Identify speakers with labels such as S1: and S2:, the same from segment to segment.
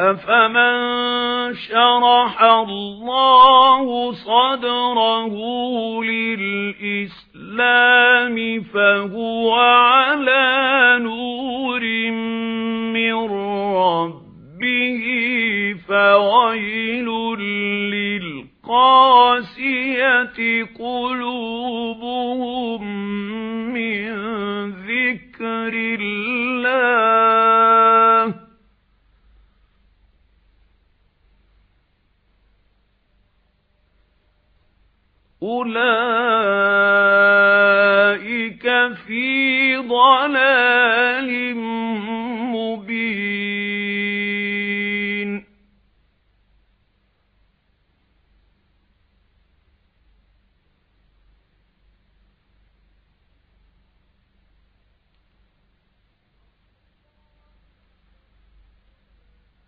S1: أَفَمَن شَرَحَ اللَّهُ صَدْرَهُ لِلْإِسْلَامِ فَهُوَ عَلَى نُورٍ مِّن رَّبِّهِ فَوَيْلٌ لِّلْقَاسِيَةِ قُلُوبُهُم أُولَئِكَ فِي ضَلَالٍ مُبِينٍ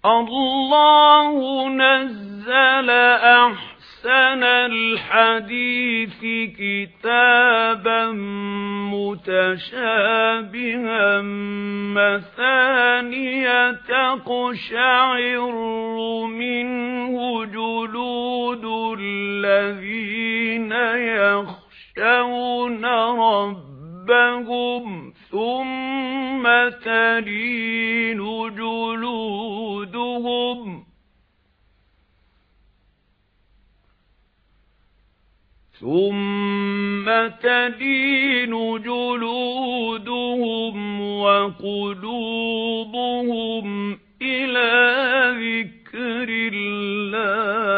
S1: اللَّهُ نَزَّلَ أَحْسَنَ أَحْسَنَ الْحَدِيثِ كِتَابًا مُتَشَابِهًا مَثَانِيَ تَقْشَعِرُّ مِنْهُ جُلُودُ الَّذِينَ يَخْشَوْنَ رَبَّهُمْ ثُمَّ تَلِينُ ثُمَّ تَلِينُ جُلُودُهُمْ وَقُلُوبُهُمْ إِلَى ذِكْرِ اللَّهِ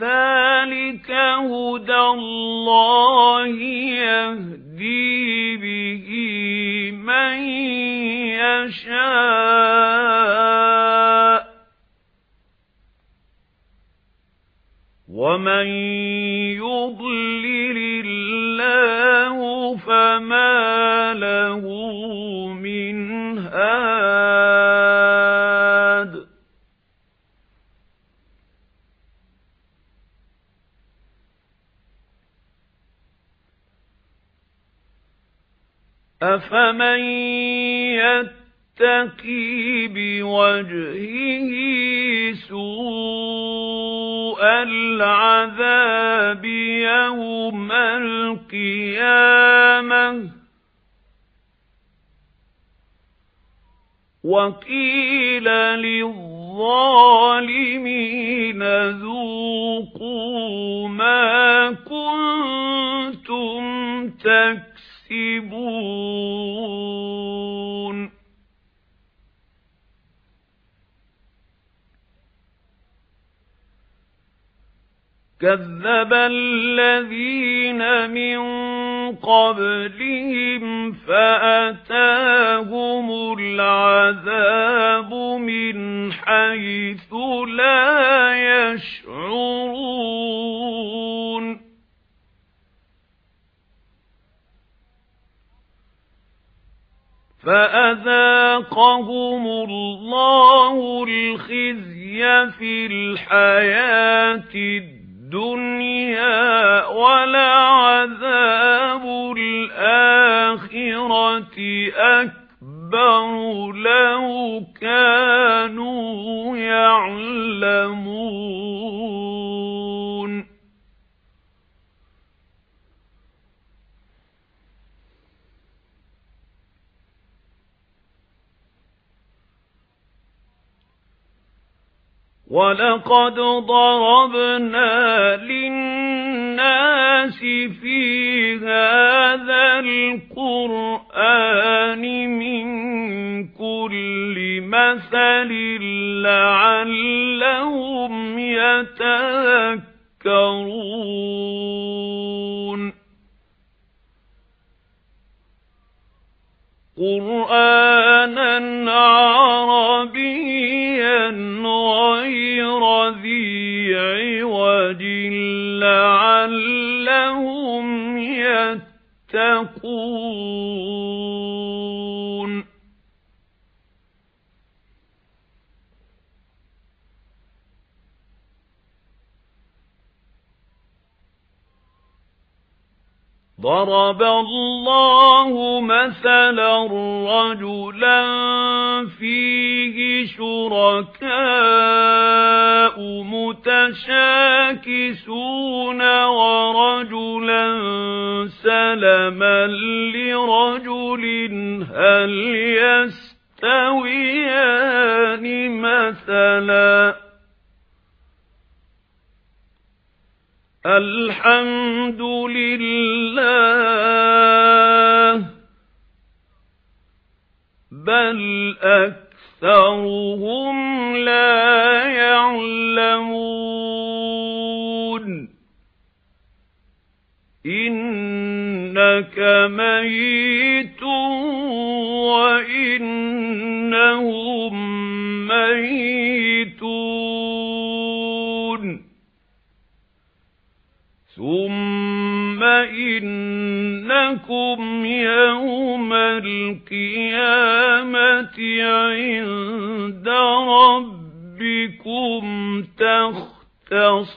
S1: ذَلِكَ هُدَى اللَّهِ يَهْدِي بِهِ مَن يَشَاءُ وَمَن يُضْلِلِ اللَّهُ فَمَا لَهُ مِنْ هَادٍ أَفَمَن يَتَّقِي بِوَجْهِهِ سُوءَ الْعَذَابِ يَوْمَ الْقِيَامَةِ. وَقِيلَ لِلظَّالِمِينَ ذُوقُوا مَا كَذَّبَ الَّذِينَ مِن قَبْلِهِمْ فَأَتَاهُمُ الْعَذَابُ مِنْ حَيْثُ لَا يَشْعُرُونَ فَأَذَاقَهُمُ اللَّهُ الْخِزْيَ فِي الْحَيَاةِ الدُّنْيَا وَلَعَذَابُ الْآخِرَةِ أَكْبَرُ لَوْ وَلَقَدْ ضَرَبْنَا لِلنَّاسِ فِي هَذَا الْقُرْآنِ مِنْ كُلِّ مَثَلٍ لَعَلَّهُمْ يَتَذَكَّرُونَ قُرْآنًا عِوَجٍ لَعَلَّهُمْ يَتَّقُونَ ضرب الله مثلا رجلا فيه شركاء متشاكسون ورجلا سلما لرجل هل يستويان مثلا؟ الحمد لله بل أكثرهم لا يعلمون. إنك ميت وإنهم ميتون ثُمَّ إِنَّكُمْ يَوْمَ الْقِيَامَةِ عِندَ رَبِّكُمْ تَخْتَصِمُونَ